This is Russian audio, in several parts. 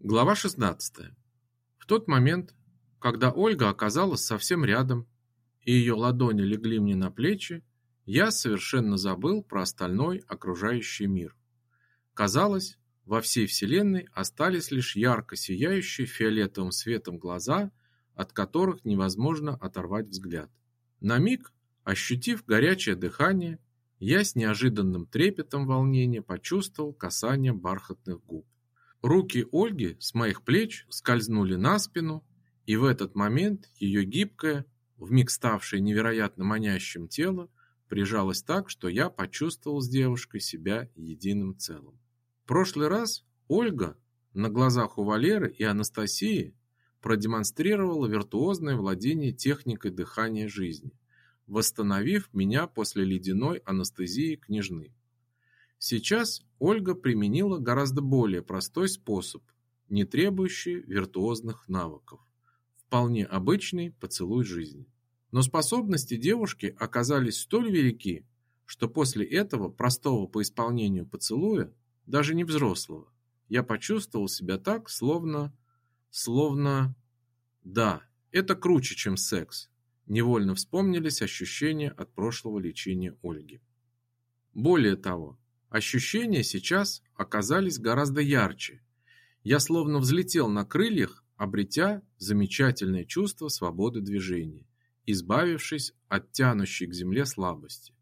Глава 16. В тот момент, когда Ольга оказалась совсем рядом, и ее ладони легли мне на плечи, я совершенно забыл про остальной окружающий мир. Казалось, во всей вселенной остались лишь ярко сияющие фиолетовым светом глаза, от которых невозможно оторвать взгляд. На миг, ощутив горячее дыхание, я с неожиданным трепетом волнения почувствовал касание бархатных губ. Руки Ольги с моих плеч скользнули на спину, и в этот момент ее гибкое, вмиг ставшее невероятно манящим тело, прижалось так, что я почувствовал с девушкой себя единым целым. В прошлый раз Ольга на глазах у Валеры и Анастасии продемонстрировала виртуозное владение техникой дыхания жизни, восстановив меня после ледяной анестезии княжны. Сейчас Ольга применила гораздо более простой способ, не требующий виртуозных навыков. Вполне обычный поцелуй жизни. Но способности девушки оказались столь велики, что после этого простого по исполнению поцелуя, даже не взрослого, я почувствовал себя так, словно... словно... Да, это круче, чем секс. Невольно вспомнились ощущения от прошлого лечения Ольги. Более того, Ощущения сейчас оказались гораздо ярче. Я словно взлетел на крыльях, обретя замечательное чувство свободы движения, избавившись от тянущей к земле слабости.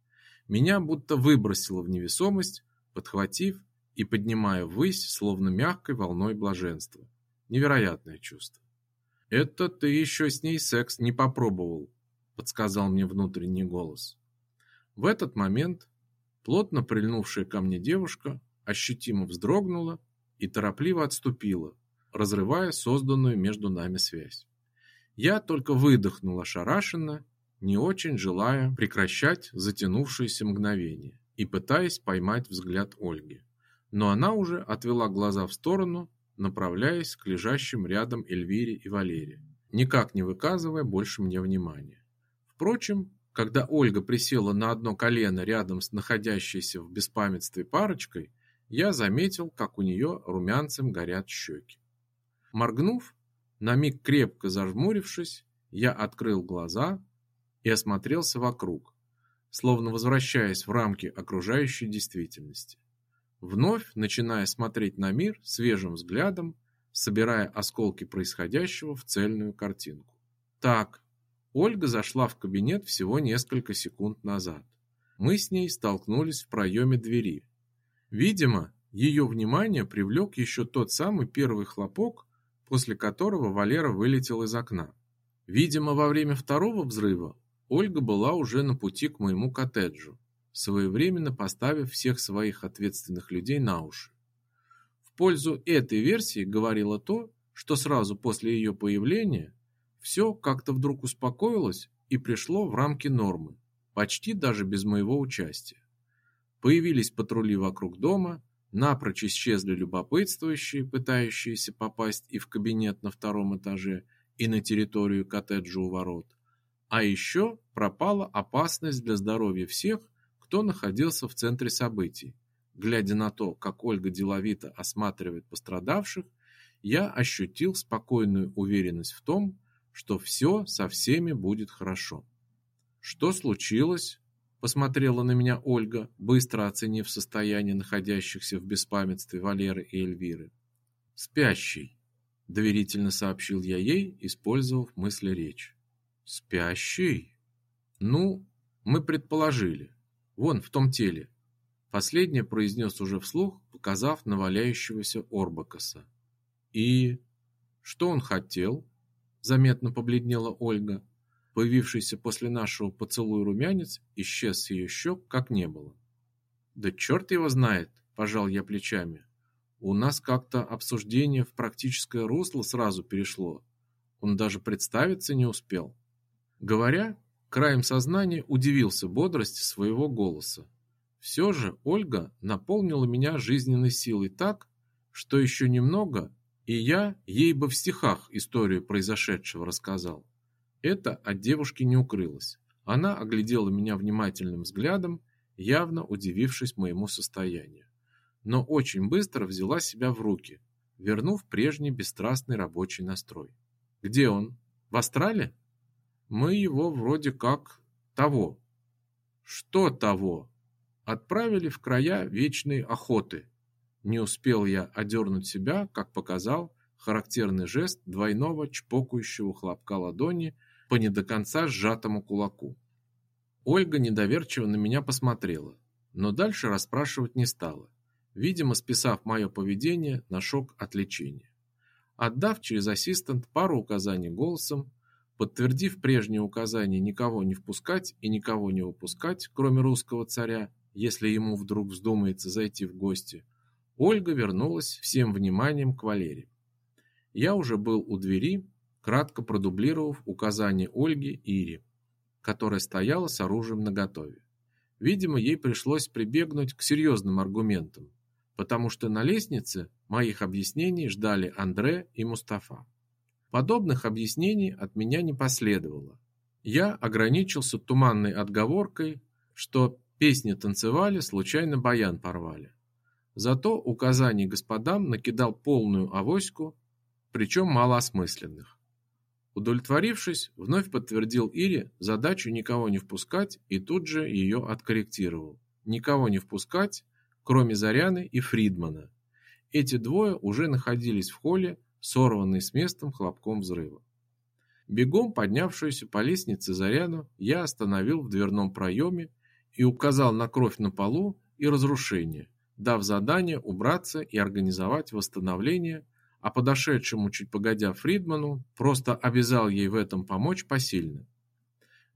Меня будто выбросило в невесомость, подхватив и поднимая ввысь, словно мягкой волной блаженства. Невероятное чувство. «Это ты еще с ней секс не попробовал», — подсказал мне внутренний голос. В этот момент Плотно прильнувшая ко мне девушка ощутимо вздрогнула и торопливо отступила, разрывая созданную между нами связь. Я только выдохнула ошарашенно, не очень желая прекращать затянувшееся мгновение и пытаясь поймать взгляд Ольги. Но она уже отвела глаза в сторону, направляясь к лежащим рядом Эльвире и Валере, никак не выказывая больше мне внимания. Впрочем, когда Ольга присела на одно колено рядом с находящейся в беспамятстве парочкой, я заметил, как у нее румянцем горят щеки. Моргнув, на миг крепко зажмурившись, я открыл глаза и осмотрелся вокруг, словно возвращаясь в рамки окружающей действительности. Вновь начиная смотреть на мир свежим взглядом, собирая осколки происходящего в цельную картинку. Так, Ольга зашла в кабинет всего несколько секунд назад. Мы с ней столкнулись в проеме двери. Видимо, ее внимание привлек еще тот самый первый хлопок, после которого Валера вылетел из окна. Видимо, во время второго взрыва Ольга была уже на пути к моему коттеджу, своевременно поставив всех своих ответственных людей на уши. В пользу этой версии говорило то, что сразу после ее появления все как-то вдруг успокоилось и пришло в рамки нормы, почти даже без моего участия. Появились патрули вокруг дома, напрочь исчезли любопытствующие, пытающиеся попасть и в кабинет на втором этаже, и на территорию коттеджа у ворот. А еще пропала опасность для здоровья всех, кто находился в центре событий. Глядя на то, как Ольга деловито осматривает пострадавших, я ощутил спокойную уверенность в том, что все со всеми будет хорошо. Что случилось? посмотрела на меня Ольга, быстро оценив состояние находящихся в беспамятстве Валеры и Эльвиры. Спящий, доверительно сообщил я ей, использовав мысли речь. Спящий? Ну, мы предположили. Вон в том теле. Последнее произнес уже вслух, показав на валяющегося Орбакаса. И что он хотел? Заметно побледнела Ольга. Появившийся после нашего поцелуя румянец исчез с ее щек, как не было. Да черт его знает, пожал я плечами. У нас как-то обсуждение в практическое русло сразу перешло. Он даже представиться не успел. Говоря, краем сознания удивился бодрости своего голоса. Все же Ольга наполнила меня жизненной силой так, что еще немного, и я ей бы в стихах историю произошедшего рассказал. Это от девушки не укрылось. Она оглядела меня внимательным взглядом, явно удивившись моему состоянию. Но очень быстро взяла себя в руки, вернув прежний бесстрастный рабочий настрой. Где он? В Астрале? Мы его вроде как того. Что того? Отправили в края вечной охоты. Не успел я одернуть себя, как показал характерный жест двойного чпокающего хлопка ладони по не до конца сжатому кулаку. Ольга недоверчиво на меня посмотрела, но дальше расспрашивать не стала, видимо, списав мое поведение на шок от лечения. Отдав через ассистент пару указаний голосом, подтвердив прежние указания никого не впускать и никого не выпускать, кроме русского царя, если ему вдруг вздумается зайти в гости, Ольга вернулась всем вниманием к Валере. Я уже был у двери, кратко продублировав указания Ольги Ире, которая стояла с оружием наготове. Видимо, ей пришлось прибегнуть к серьезным аргументам, потому что на лестнице моих объяснений ждали Андре и Мустафа. Подобных объяснений от меня не последовало. Я ограничился туманной отговоркой, что песни танцевали, случайно баян порвали. Зато указаний господам накидал полную авоську, причем малоосмысленных. Удовлетворившись, вновь подтвердил Ире задачу никого не впускать и тут же ее откорректировал. Никого не впускать, кроме Заряны и Фридмана. Эти двое уже находились в холле, сорванные с местом хлопком взрыва. Бегом поднявшуюся по лестнице Заряну я остановил в дверном проеме и указал на кровь на полу и разрушение, дав задание убраться и организовать восстановление, а подошедшему чуть погодя Фридману просто обязал ей в этом помочь посильно.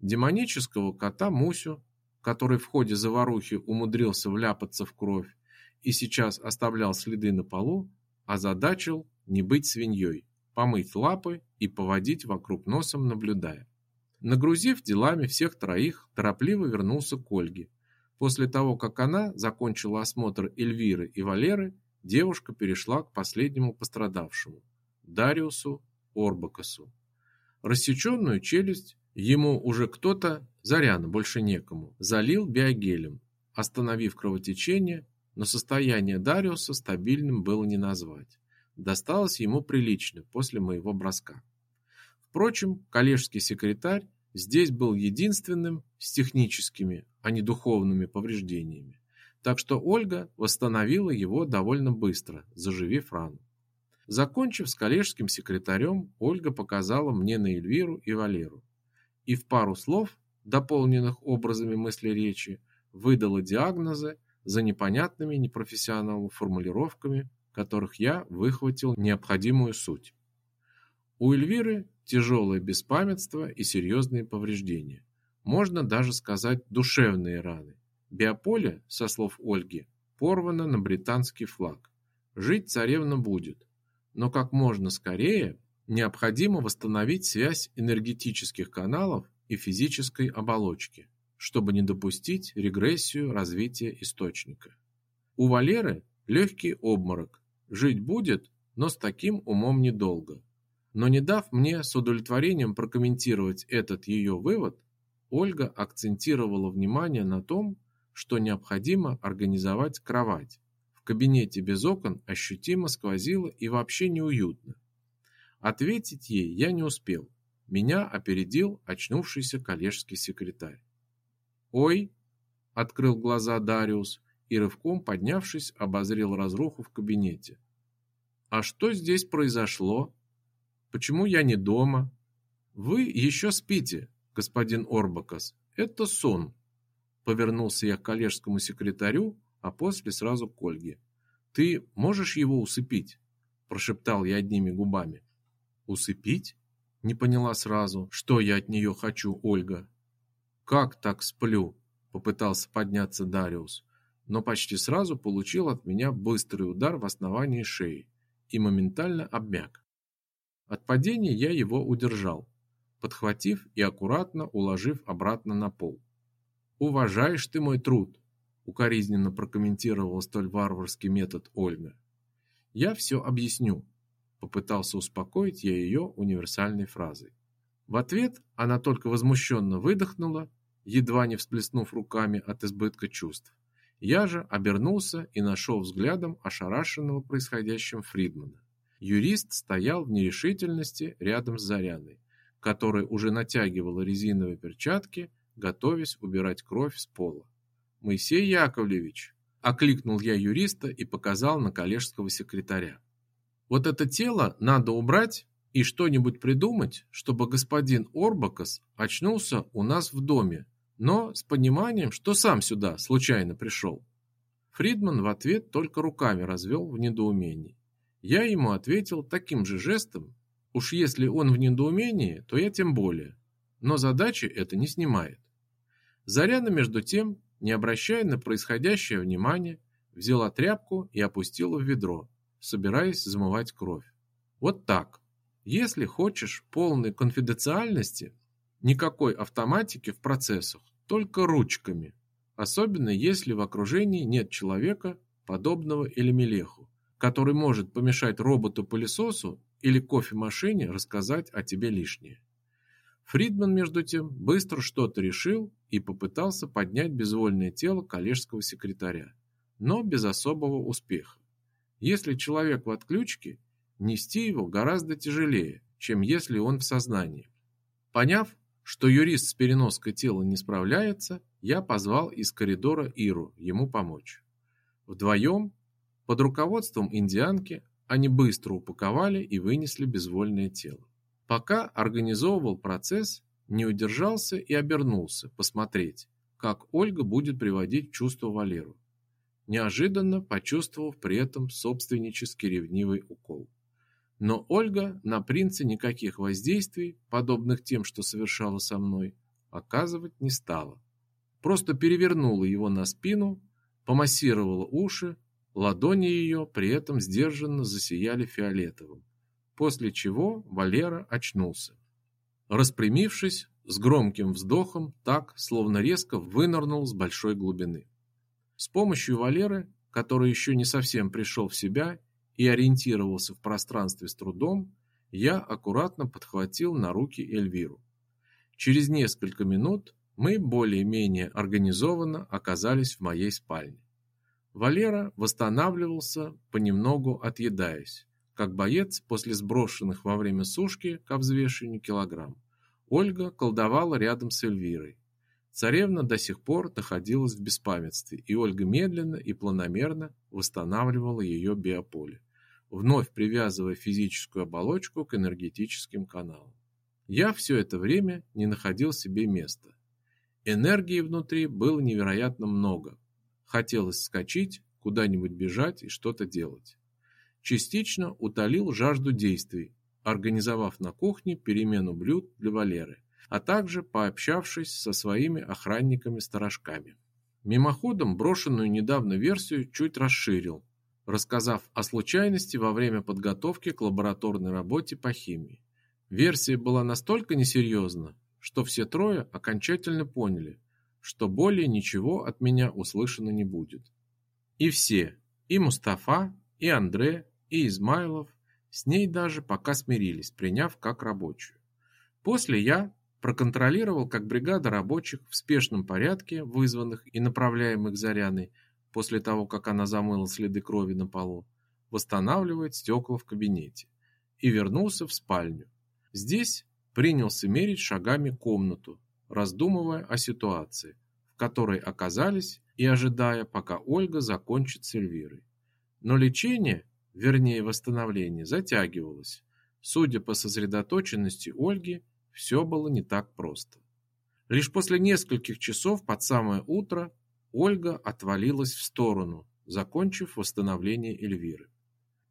Демонического кота Мусю, который в ходе заварухи умудрился вляпаться в кровь и сейчас оставлял следы на полу, озадачил не быть свиньей, помыть лапы и поводить вокруг носом, наблюдая. Нагрузив делами всех троих, торопливо вернулся к Ольге, После того, как она закончила осмотр Эльвиры и Валеры, девушка перешла к последнему пострадавшему Дариусу Орбакасу. Рассеченную челюсть ему уже кто-то, Заряна, больше некому, залил биогелем, остановив кровотечение, но состояние Дариуса стабильным было не назвать. Досталось ему прилично после моего броска. Впрочем, коллежский секретарь здесь был единственным с техническими, а не духовными повреждениями. Так что Ольга восстановила его довольно быстро, заживив рану. Закончив с коллежским секретарем, Ольга показала мне на Эльвиру и Валеру. И в пару слов, дополненных образами мысли речи, выдала диагнозы за непонятными непрофессиональными формулировками, которых я выхватил необходимую суть. У Эльвиры тяжелое беспамятство и серьезные повреждения. Можно даже сказать душевные раны. Биополе, со слов Ольги, порвано на британский флаг. Жить царевна будет, но как можно скорее необходимо восстановить связь энергетических каналов и физической оболочки, чтобы не допустить регрессию развития источника. У Валеры легкий обморок. Жить будет, но с таким умом недолго. Но не дав мне с удовлетворением прокомментировать этот ее вывод, Ольга акцентировала внимание на том, что необходимо организовать кровать. В кабинете без окон ощутимо сквозило и вообще неуютно. Ответить ей я не успел. Меня опередил очнувшийся коллежский секретарь. «Ой!» – открыл глаза Дариус и рывком поднявшись обозрел разруху в кабинете. «А что здесь произошло?» Почему я не дома? Вы еще спите, господин Орбакас. Это сон. Повернулся я к коллежскому секретарю, а после сразу к Ольге. Ты можешь его усыпить? прошептал я одними губами. Усыпить? Не поняла сразу, что я от нее хочу, Ольга. Как так сплю? попытался подняться Дариус, но почти сразу получил от меня быстрый удар в основании шеи и моментально обмяк. От падения я его удержал, подхватив и аккуратно уложив обратно на пол. «Уважаешь ты мой труд», — укоризненно прокомментировал столь варварский метод Ольга. «Я все объясню», — попытался успокоить я ее универсальной фразой. В ответ она только возмущенно выдохнула, едва не всплеснув руками от избытка чувств. Я же обернулся и нашел взглядом ошарашенного происходящим Фридмана. Юрист стоял в нерешительности рядом с Заряной, которая уже натягивала резиновые перчатки, готовясь убирать кровь с пола. «Моисей Яковлевич!» – окликнул я юриста и показал на коллежского секретаря. «Вот это тело надо убрать и что-нибудь придумать, чтобы господин Орбакас очнулся у нас в доме, но с пониманием, что сам сюда случайно пришел». Фридман в ответ только руками развел в недоумении. Я ему ответил таким же жестом, уж если он в недоумении, то я тем более, но задачи это не снимает. Заряна, между тем, не обращая на происходящее внимания, взяла тряпку и опустила в ведро, собираясь замывать кровь. Вот так. Если хочешь полной конфиденциальности, никакой автоматики в процессах, только ручками, особенно если в окружении нет человека, подобного Элемелеху, который может помешать роботу-пылесосу или кофемашине рассказать о тебе лишнее. Фридман, между тем, быстро что-то решил и попытался поднять безвольное тело коллежского секретаря, но без особого успеха. Если человек в отключке, нести его гораздо тяжелее, чем если он в сознании. Поняв, что юрист с переноской тела не справляется, я позвал из коридора Иру ему помочь. Вдвоем под руководством индианки они быстро упаковали и вынесли безвольное тело. Пока организовывал процесс, не удержался и обернулся посмотреть, как Ольга будет приводить в чувство Валеру. Неожиданно почувствовав при этом собственнический ревнивый укол. Но Ольга на принца никаких воздействий, подобных тем, что совершала со мной, оказывать не стала. Просто перевернула его на спину, помассировала уши, Ладони ее при этом сдержанно засияли фиолетовым, после чего Валера очнулся. Распрямившись, с громким вздохом, так, словно резко вынырнул с большой глубины. С помощью Валеры, который еще не совсем пришел в себя и ориентировался в пространстве с трудом, я аккуратно подхватил на руки Эльвиру. Через несколько минут мы более-менее организованно оказались в моей спальне. Валера восстанавливался, понемногу отъедаясь, как боец после сброшенных во время сушки к взвешиванию килограмм. Ольга колдовала рядом с Эльвирой. Царевна до сих пор находилась в беспамятстве, и Ольга медленно и планомерно восстанавливала ее биополе, вновь привязывая физическую оболочку к энергетическим каналам. Я все это время не находил себе места. Энергии внутри было невероятно много, Хотелось вскочить, куда-нибудь бежать и что-то делать. Частично утолил жажду действий, организовав на кухне перемену блюд для Валеры, а также пообщавшись со своими охранниками-сторожками. Мимоходом брошенную недавно версию чуть расширил, рассказав о случайности во время подготовки к лабораторной работе по химии. Версия была настолько несерьезна, что все трое окончательно поняли, что более ничего от меня услышано не будет. И все, и Мустафа, и Андре, и Измайлов, с ней даже пока смирились, приняв как рабочую. После я проконтролировал, как бригада рабочих в спешном порядке, вызванных и направляемых Заряной, после того, как она замыла следы крови на полу, восстанавливает стекла в кабинете, и вернулся в спальню. Здесь принялся мерить шагами комнату, раздумывая о ситуации, в которой оказались и ожидая, пока Ольга закончит с Эльвирой. Но лечение, вернее восстановление, затягивалось. Судя по сосредоточенности Ольги, все было не так просто. Лишь после нескольких часов под самое утро Ольга отвалилась в сторону, закончив восстановление Эльвиры.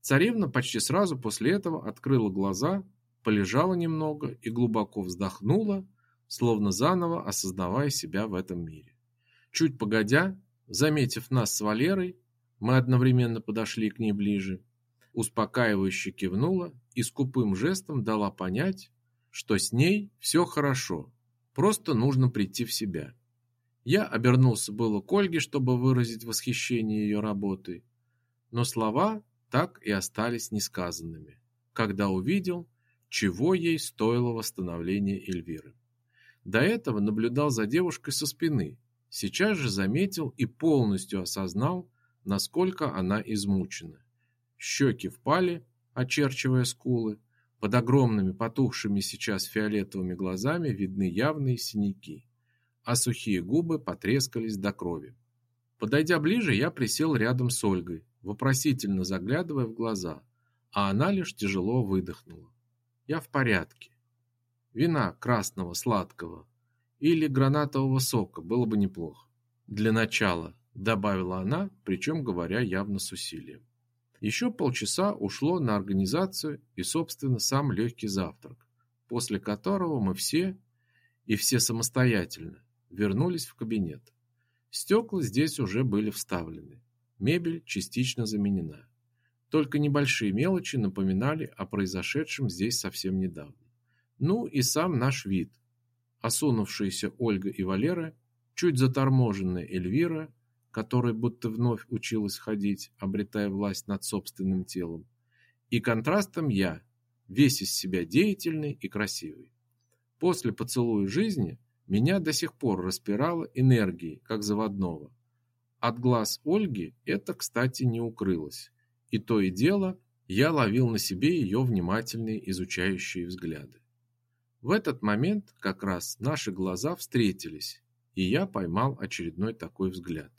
Царевна почти сразу после этого открыла глаза, полежала немного и глубоко вздохнула, словно заново осознавая себя в этом мире. Чуть погодя, заметив нас с Валерой, мы одновременно подошли к ней ближе, успокаивающе кивнула и скупым жестом дала понять, что с ней все хорошо, просто нужно прийти в себя. Я обернулся было к Ольге, чтобы выразить восхищение ее работой, но слова так и остались несказанными, когда увидел, чего ей стоило восстановление Эльвиры. До этого наблюдал за девушкой со спины, сейчас же заметил и полностью осознал, насколько она измучена. Щеки впали, очерчивая скулы. Под огромными потухшими сейчас фиолетовыми глазами видны явные синяки, а сухие губы потрескались до крови. Подойдя ближе, я присел рядом с Ольгой, вопросительно заглядывая в глаза, а она лишь тяжело выдохнула. Я в порядке. Вина красного, сладкого или гранатового сока было бы неплохо. Для начала, добавила она, причем говоря явно с усилием. Еще полчаса ушло на организацию и, собственно, сам легкий завтрак, после которого мы все, и все самостоятельно, вернулись в кабинет. Стекла здесь уже были вставлены, мебель частично заменена. Только небольшие мелочи напоминали о произошедшем здесь совсем недавно. Ну и сам наш вид. Осунувшиеся Ольга и Валера, чуть заторможенная Эльвира, которая будто вновь училась ходить, обретая власть над собственным телом, и контрастом я, весь из себя деятельный и красивый. После поцелуя жизни меня до сих пор распирало энергией, как заводного. От глаз Ольги это, кстати, не укрылось. И то и дело я ловил на себе ее внимательные изучающие взгляды. В этот момент как раз наши глаза встретились, и я поймал очередной такой взгляд.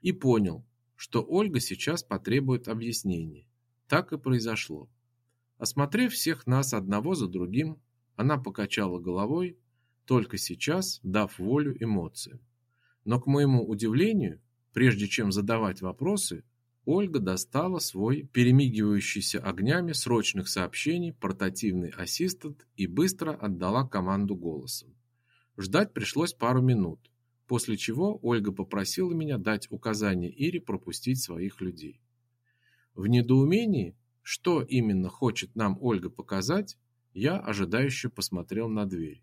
И понял, что Ольга сейчас потребует объяснений. Так и произошло. Осмотрев всех нас одного за другим, она покачала головой, только сейчас дав волю эмоциям. Но, к моему удивлению, прежде чем задавать вопросы, Ольга достала свой перемигивающийся огнями срочных сообщений портативный ассистент и быстро отдала команду голосом. Ждать пришлось пару минут, после чего Ольга попросила меня дать указание Ире пропустить своих людей. В недоумении, что именно хочет нам Ольга показать, я ожидающе посмотрел на дверь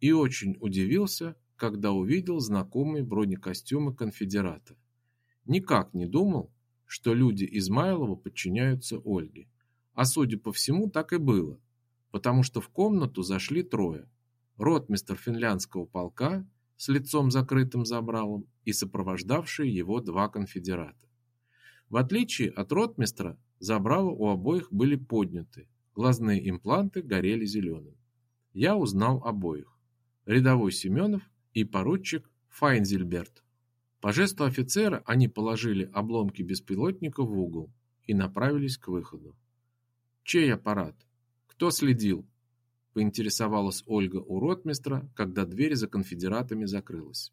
и очень удивился, когда увидел знакомые бронекостюмы конфедерата. Никак не думал, что люди Измайлова подчиняются Ольге. А судя по всему, так и было, потому что в комнату зашли трое. Ротмистр финляндского полка с лицом закрытым забралом и сопровождавшие его два конфедерата. В отличие от ротмистра, забрала у обоих были подняты, глазные импланты горели зеленым. Я узнал обоих. Рядовой Семенов и поручик Файнзельберт. По жесту офицера они положили обломки беспилотника в угол и направились к выходу. Чей аппарат? Кто следил? поинтересовалась Ольга у ротмистра, когда дверь за конфедератами закрылась.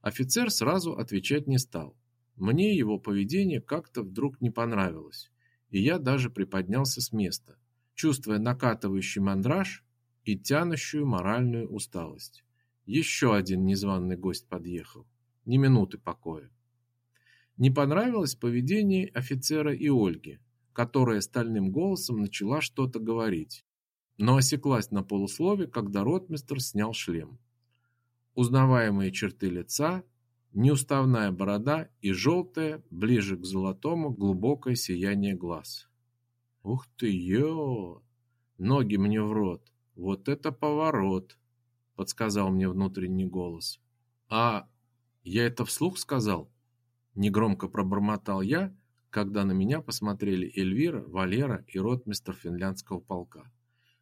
Офицер сразу отвечать не стал. Мне его поведение как-то вдруг не понравилось, и я даже приподнялся с места, чувствуя накатывающий мандраж и тянущую моральную усталость. Еще один незваный гость подъехал ни минуты покоя. Не понравилось поведение офицера и Ольги, которая стальным голосом начала что-то говорить, но осеклась на полуслове, когда ротмистр снял шлем. Узнаваемые черты лица, неуставная борода и желтое, ближе к золотому, глубокое сияние глаз. Ух ты, ё! Ноги мне в рот. Вот это поворот, подсказал мне внутренний голос. А я это вслух сказал? Негромко пробормотал я, когда на меня посмотрели Эльвира, Валера и ротмистр финляндского полка,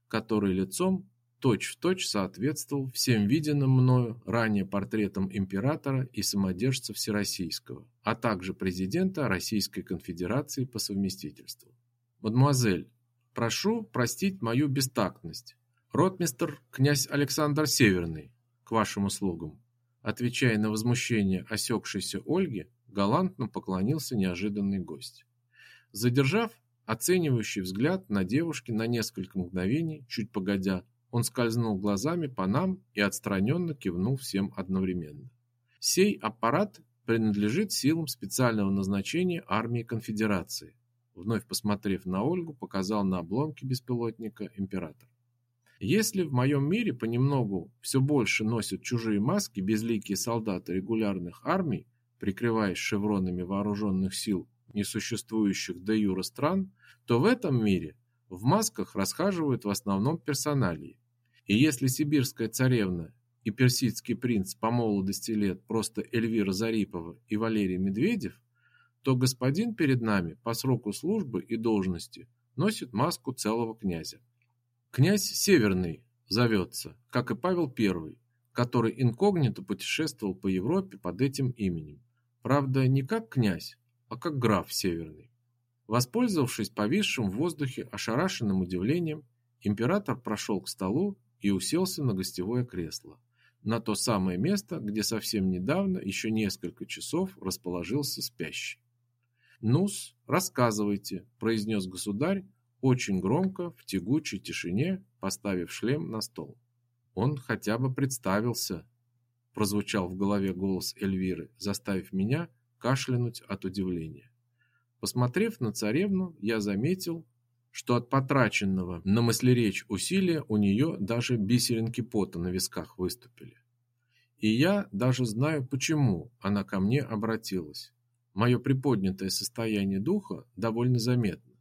который лицом точь-в-точь точь соответствовал всем виденным мною ранее портретам императора и самодержца Всероссийского, а также президента Российской конфедерации по совместительству. Мадемуазель, прошу простить мою бестактность. Ротмистр князь Александр Северный, к вашим услугам. Отвечая на возмущение осекшейся Ольги, галантно поклонился неожиданный гость. Задержав оценивающий взгляд на девушке на несколько мгновений, чуть погодя, он скользнул глазами по нам и отстраненно кивнул всем одновременно. Сей аппарат принадлежит силам специального назначения армии Конфедерации. Вновь посмотрев на Ольгу, показал на обломки беспилотника император. Если в моем мире понемногу все больше носят чужие маски безликие солдаты регулярных армий, прикрываясь шевронами вооруженных сил несуществующих де юре стран, то в этом мире в масках расхаживают в основном персоналии. И если сибирская царевна и персидский принц по молодости лет просто Эльвира Зарипова и Валерий Медведев, то господин перед нами по сроку службы и должности носит маску целого князя. Князь Северный зовется, как и Павел I, который инкогнито путешествовал по Европе под этим именем. Правда, не как князь, а как граф Северный. Воспользовавшись повисшим в воздухе ошарашенным удивлением, император прошел к столу и уселся на гостевое кресло, на то самое место, где совсем недавно, еще несколько часов, расположился спящий. «Ну-с, рассказывайте», – произнес государь очень громко, в тягучей тишине, поставив шлем на стол. «Он хотя бы представился», – прозвучал в голове голос Эльвиры, заставив меня кашлянуть от удивления. Посмотрев на царевну, я заметил, что от потраченного на мыслеречь усилия у нее даже бисеринки пота на висках выступили. И я даже знаю, почему она ко мне обратилась. Мое приподнятое состояние духа довольно заметно,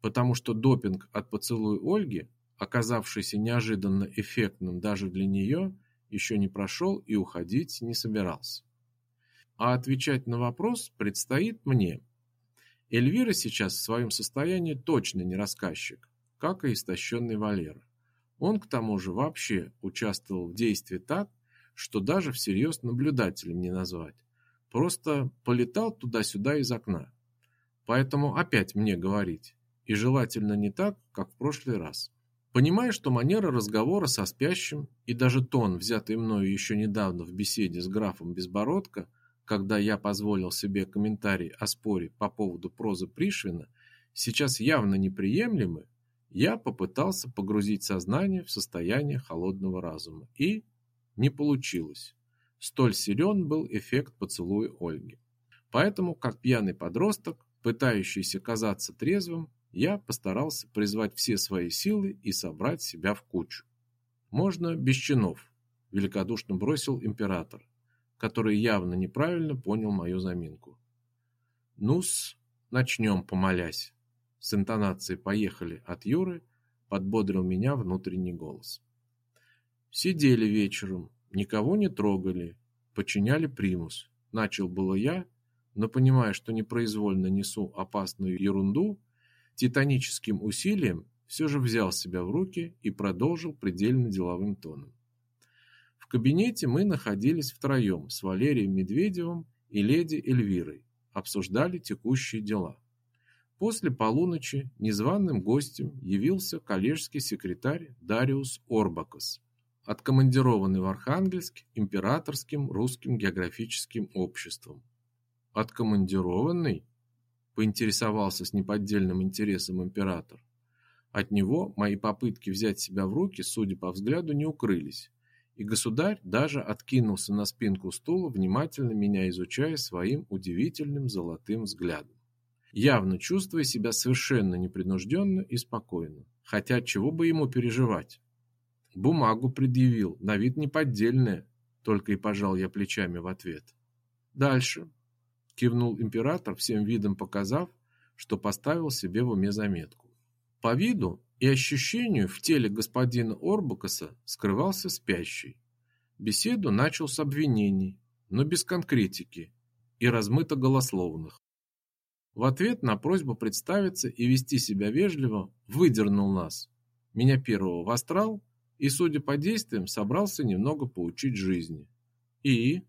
потому что допинг от поцелуя Ольги, оказавшийся неожиданно эффектным даже для нее, еще не прошел и уходить не собирался. А отвечать на вопрос предстоит мне. Эльвира сейчас в своем состоянии точно не рассказчик, как и истощенный Валера. Он к тому же вообще участвовал в действии так, что даже всерьез наблюдателем не назвать. Просто полетал туда-сюда из окна. Поэтому опять мне говорить. И желательно не так, как в прошлый раз. Понимая, что манера разговора со спящим и даже тон, взятый мною еще недавно в беседе с графом Безбородко, когда я позволил себе комментарий о споре по поводу прозы Пришвина, сейчас явно неприемлемы, я попытался погрузить сознание в состояние холодного разума. И не получилось. Столь силен был эффект поцелуя Ольги. Поэтому, как пьяный подросток, пытающийся казаться трезвым, я постарался призвать все свои силы и собрать себя в кучу. Можно без чинов, великодушно бросил император, который явно неправильно понял мою заминку. Ну-с, начнем, помолясь. С интонацией «поехали» от Юры подбодрил меня внутренний голос. Сидели вечером, никого не трогали, подчиняли примус. Начал было я, но понимая, что непроизвольно несу опасную ерунду, титаническим усилием все же взял себя в руки и продолжил предельно деловым тоном. В кабинете мы находились втроем с Валерием Медведевым и леди Эльвирой, обсуждали текущие дела. После полуночи незваным гостем явился коллежский секретарь Дариус Орбакос, откомандированный в Архангельск императорским русским географическим обществом. Откомандированный? Поинтересовался с неподдельным интересом император. От него мои попытки взять себя в руки, судя по взгляду, не укрылись, и государь даже откинулся на спинку стула, внимательно меня изучая своим удивительным золотым взглядом, явно чувствуя себя совершенно непринужденно и спокойно, хотя чего бы ему переживать. Бумагу предъявил, на вид неподдельная, только и пожал я плечами в ответ. Дальше, кивнул император, всем видом показав, что поставил себе в уме заметку. По виду и ощущению в теле господина Орбакаса скрывался спящий. Беседу начал с обвинений, но без конкретики и размыто голословных. В ответ на просьбу представиться и вести себя вежливо выдернул нас, меня первого в астрал, и, судя по действиям, собрался немного поучить жизни. И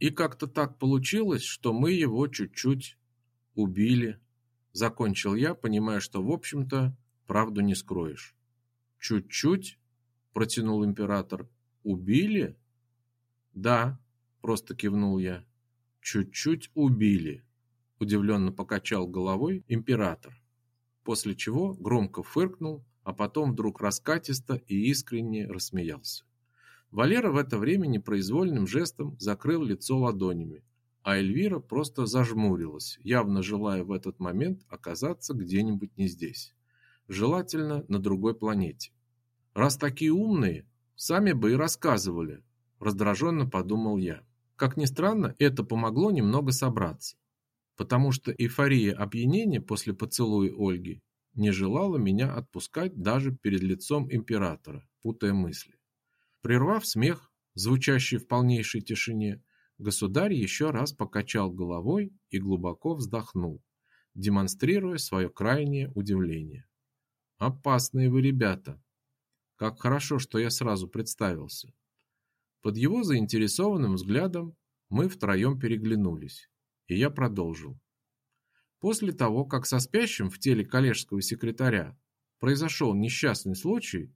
и как-то так получилось, что мы его чуть-чуть убили. Закончил я, понимая, что, в общем-то, правду не скроешь. Чуть-чуть, протянул император. Убили? Да, просто кивнул я. Чуть-чуть убили, удивленно покачал головой император. После чего громко фыркнул а потом вдруг раскатисто и искренне рассмеялся. Валера в это время непроизвольным жестом закрыл лицо ладонями, а Эльвира просто зажмурилась, явно желая в этот момент оказаться где-нибудь не здесь, желательно на другой планете. Раз такие умные, сами бы и рассказывали, раздраженно подумал я. Как ни странно, это помогло немного собраться, потому что эйфория опьянения после поцелуя Ольги не желала меня отпускать даже перед лицом императора, путая мысли. Прервав смех, звучащий в полнейшей тишине, государь еще раз покачал головой и глубоко вздохнул, демонстрируя свое крайнее удивление. «Опасные вы ребята! Как хорошо, что я сразу представился!» Под его заинтересованным взглядом мы втроем переглянулись, и я продолжил. После того, как со спящим в теле коллежского секретаря произошел несчастный случай,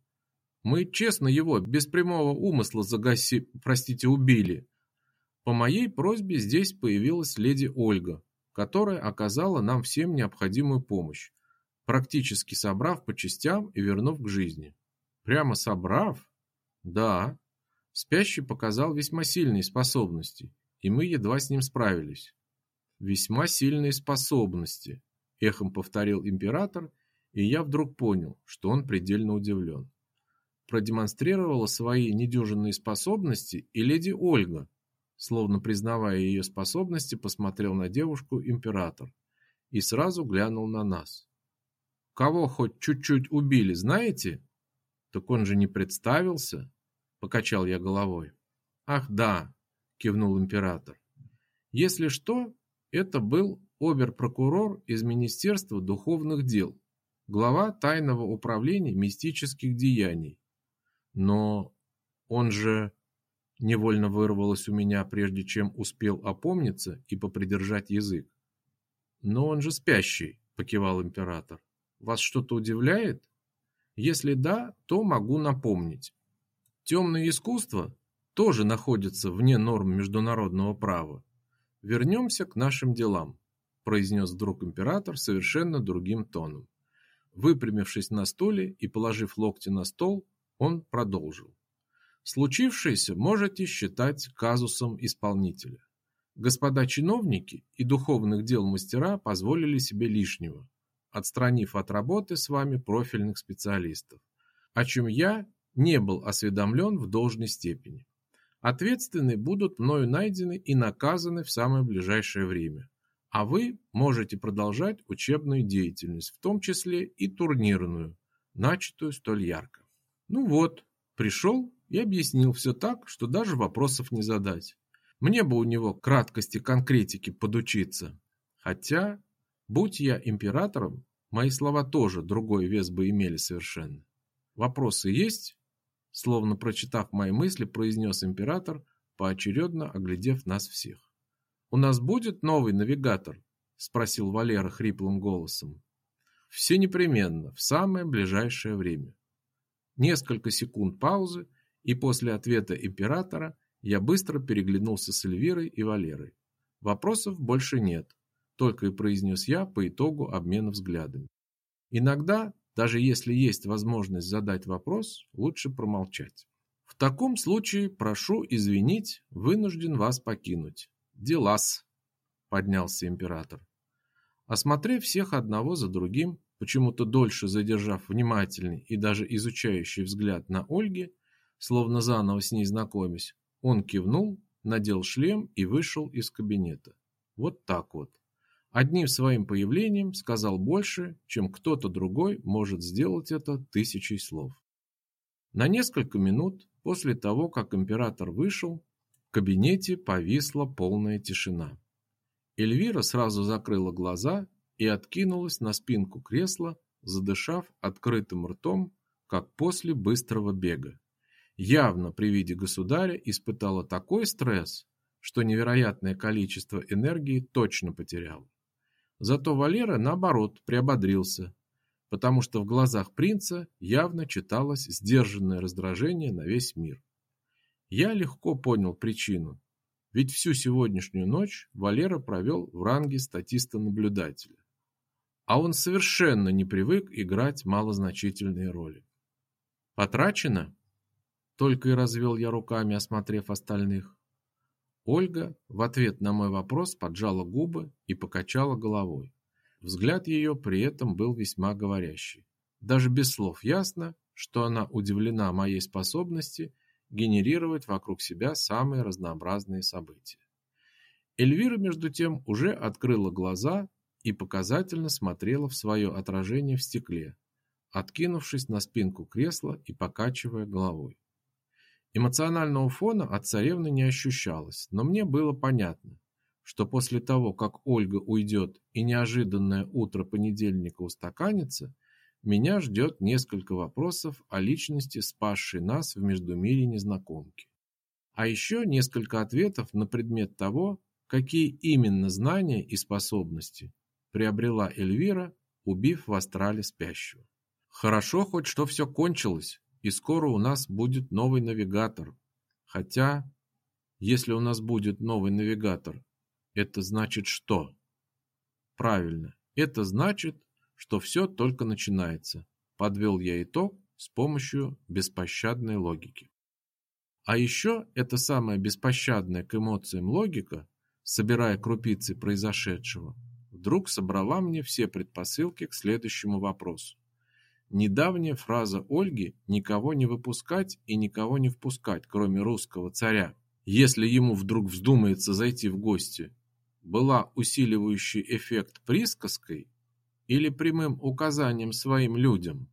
мы честно его, без прямого умысла загаси, простите, убили. По моей просьбе здесь появилась леди Ольга, которая оказала нам всем необходимую помощь, практически собрав по частям и вернув к жизни. Прямо собрав? Да. Спящий показал весьма сильные способности, и мы едва с ним справились. Весьма сильные способности, эхом повторил император, и я вдруг понял, что он предельно удивлен продемонстрировала свои недюжинные способности и леди Ольга, словно признавая ее способности, посмотрел на девушку император и сразу глянул на нас. Кого хоть чуть-чуть убили, знаете? Так он же не представился, покачал я головой. Ах, да, кивнул император. Если что, это был обер-прокурор из Министерства духовных дел, глава тайного управления мистических деяний но он же невольно вырвалось у меня, прежде чем успел опомниться и попридержать язык. Но он же спящий, покивал император. Вас что-то удивляет? Если да, то могу напомнить. Темное искусство тоже находится вне норм международного права. Вернемся к нашим делам, произнес вдруг император совершенно другим тоном. Выпрямившись на стуле и положив локти на стол, он продолжил. Случившееся можете считать казусом исполнителя. Господа чиновники и духовных дел мастера позволили себе лишнего, отстранив от работы с вами профильных специалистов, о чем я не был осведомлен в должной степени. Ответственные будут мною найдены и наказаны в самое ближайшее время. А вы можете продолжать учебную деятельность, в том числе и турнирную, начатую столь ярко. Ну вот, пришел и объяснил все так, что даже вопросов не задать. Мне бы у него краткости конкретики подучиться. Хотя, будь я императором, мои слова тоже другой вес бы имели совершенно. Вопросы есть? Словно прочитав мои мысли, произнес император, поочередно оглядев нас всех. «У нас будет новый навигатор?» – спросил Валера хриплым голосом. «Все непременно, в самое ближайшее время». Несколько секунд паузы, и после ответа императора я быстро переглянулся с Эльвирой и Валерой. Вопросов больше нет, только и произнес я по итогу обмена взглядами. Иногда, даже если есть возможность задать вопрос, лучше промолчать. В таком случае прошу извинить, вынужден вас покинуть. Делас, поднялся император. Осмотрев всех одного за другим, почему-то дольше задержав внимательный и даже изучающий взгляд на Ольге, словно заново с ней знакомясь, он кивнул, надел шлем и вышел из кабинета. Вот так вот. Одним своим появлением сказал больше, чем кто-то другой может сделать это тысячей слов. На несколько минут после того, как император вышел, в кабинете повисла полная тишина. Эльвира сразу закрыла глаза и откинулась на спинку кресла, задышав открытым ртом, как после быстрого бега. Явно при виде государя испытала такой стресс, что невероятное количество энергии точно потерял. Зато Валера, наоборот, приободрился, потому что в глазах принца явно читалось сдержанное раздражение на весь мир. Я легко понял причину, ведь всю сегодняшнюю ночь Валера провел в ранге статиста-наблюдателя а он совершенно не привык играть малозначительные роли. Потрачено? Только и развел я руками, осмотрев остальных. Ольга в ответ на мой вопрос поджала губы и покачала головой. Взгляд ее при этом был весьма говорящий. Даже без слов ясно, что она удивлена моей способности генерировать вокруг себя самые разнообразные события. Эльвира, между тем, уже открыла глаза и показательно смотрела в свое отражение в стекле, откинувшись на спинку кресла и покачивая головой. Эмоционального фона от царевны не ощущалось, но мне было понятно, что после того, как Ольга уйдет и неожиданное утро понедельника устаканится, меня ждет несколько вопросов о личности спасшей нас в Междумире незнакомки. А еще несколько ответов на предмет того, какие именно знания и способности приобрела Эльвира, убив в астрале спящего. Хорошо хоть что все кончилось, и скоро у нас будет новый навигатор. Хотя, если у нас будет новый навигатор, это значит что? Правильно, это значит, что все только начинается. Подвел я итог с помощью беспощадной логики. А еще эта самая беспощадная к эмоциям логика, собирая крупицы произошедшего, вдруг собрала мне все предпосылки к следующему вопросу. Недавняя фраза Ольги «никого не выпускать и никого не впускать, кроме русского царя», если ему вдруг вздумается зайти в гости, была усиливающий эффект присказкой или прямым указанием своим людям?